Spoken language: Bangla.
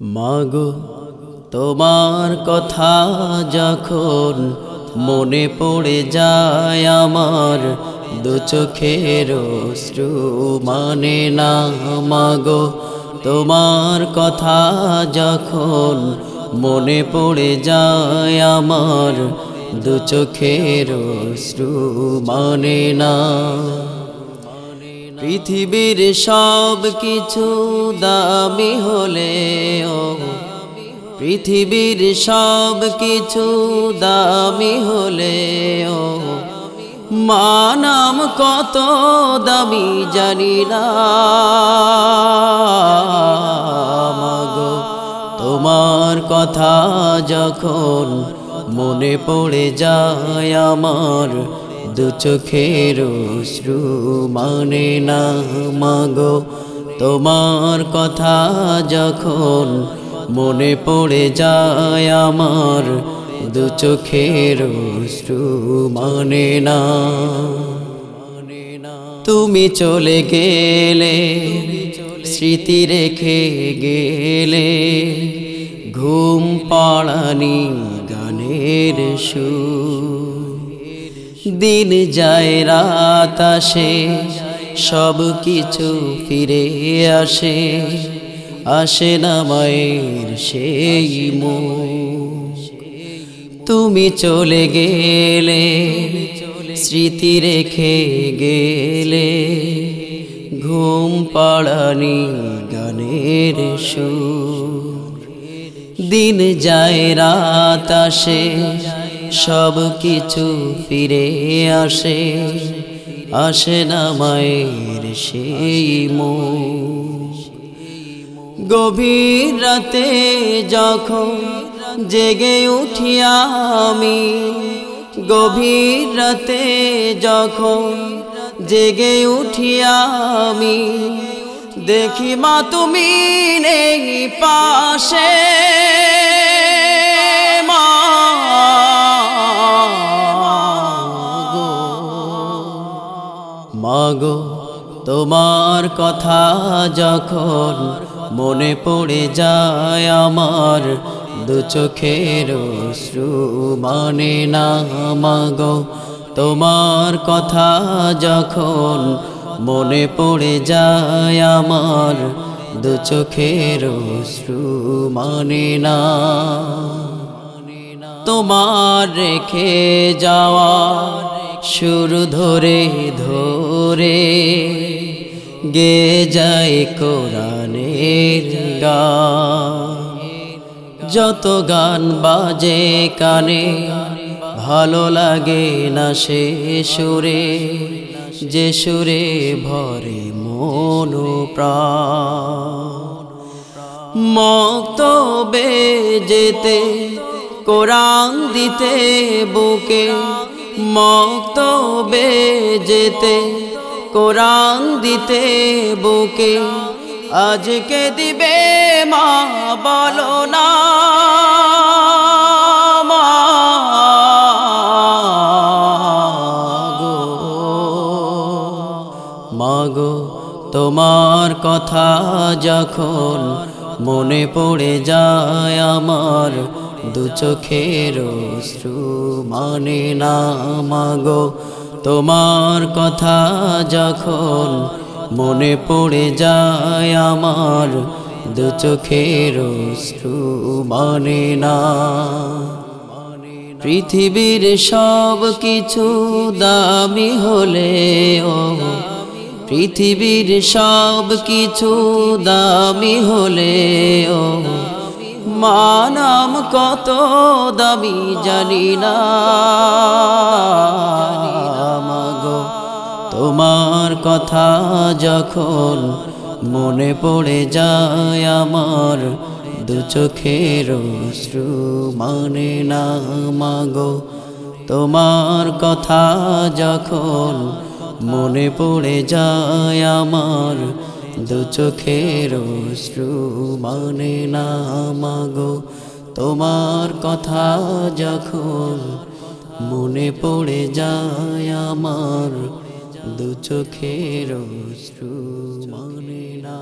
মাগো, তোমার কথা যখন মনে পড়ে যায় আমার, দু চোখের শ্রু মানে না মাগো। তোমার কথা যখন মনে পড়ে যায় আমার, দু চোখের শ্রু মানে না। পৃথিবীর সব কিছু দামি হলেও পৃথিবীর সব কিছু দামি হলেও মানাম কত দামি জানি না। তোমার কথা যখন মনে পড়ে যায় আমার দু চোখের শ্রু মানে না মাগো। তোমার কথা যখন মনে পড়ে যায় আমার, দু চোখের শ্রু মানে না। তুমি চলে গেলে, স্মৃতি রেখে গেলে, ঘুম পাড়ানি গানের সুর। দিন যায়, রাত আসে, সব কিছু ফিরে আসে। আসে না মায়ের সেই মুখ। তুমি চলে গেলে, স্মৃতি রেখে গেলে, ঘুম পাড়ানি গানের সুর। দিন যায়, রাত আসে সব কিছু ফিরে আসে আসে না মায়ের সেই মো গভীর রাতে যখন জেগে উঠি আমি, গভীর রাতে যখন জেগে উঠি আমি, দেখি মা তুমি নেই পাশে। মাগো তোমার কথা যখন মনে পড়ে যায় আমার, দু চোখের শ্রু মানে না মাগো তোমার কথা যখন মনে পড়ে যায় আমার, দু চোখের শ্রু মানে না। তোমার রেখে যাওয়া, শুরু ধরে ধরে গে যায় কোরআনের যত গান বাজে কানে, ভালো লাগে না সে সুরে, যে সুরে ভরে মন মক্তবে যেতে কোরআন দিতে বুকে মক্তবে যেতে, কোরআন দিতে বুকে আজকে দিবে মা বলো না। মাগো তোমার কথা যখন মনে পড়ে যায় আমার দু চোখের শ্রু মানে না মাগো। তোমার কথা যখন মনে পড়ে যায় আমার, দু চোখের শ্রু মানে না। পৃথিবীর সব কিছু দামি হলেও, পৃথিবীর সব কিছু দামি হলেও মানাম কত দামি জানি না। মাগো, তোমার কথা যখন মনে পড়ে যায় আমার, দু চোখের শ্রু মানে না মাগো। তোমার কথা যখন মনে পড়ে যায় আমার দু চোখের শ্রু মানে না মাগো। তোমার কথা যখন মনে পড়ে যায় আমার, দু চোখের শ্রু মানে না